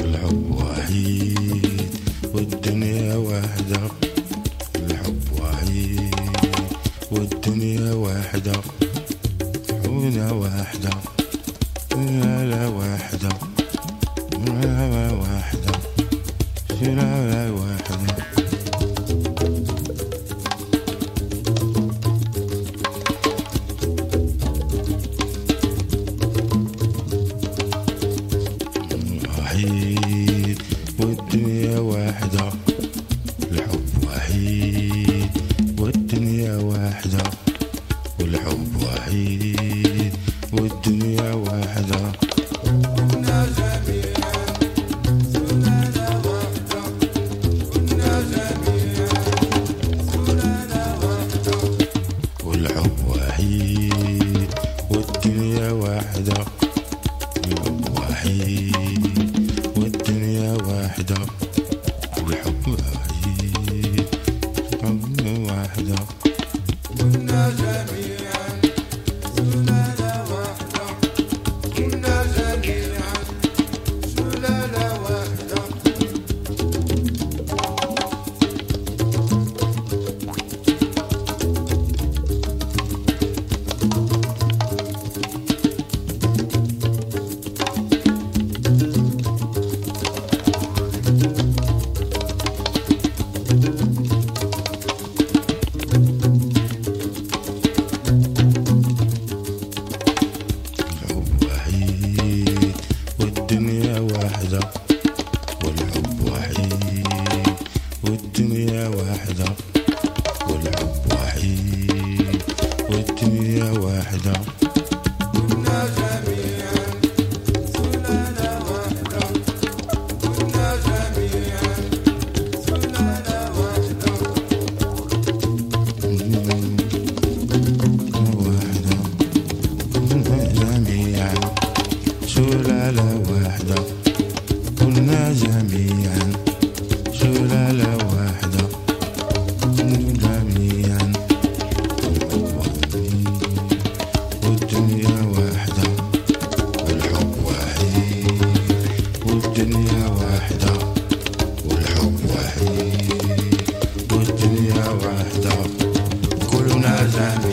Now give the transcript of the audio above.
الحب وحيد والدنيا واحدة. واحدة. والدنيا واحدة الحب وحيد. والدنيا واحدة والحب وحيد. والدنيا واحدة. والحب وحيد. والدنيا واحدة الحب وحيد. واحدة. والحب وحيد والدنيا واحدة. واحدة كنا جميعا سلالة واحدة كنا جميعا والدنيا واحدة والحب وحيد. والدنيا واحدة والحب وحيد. والدنيا واحدة كلنا جميعا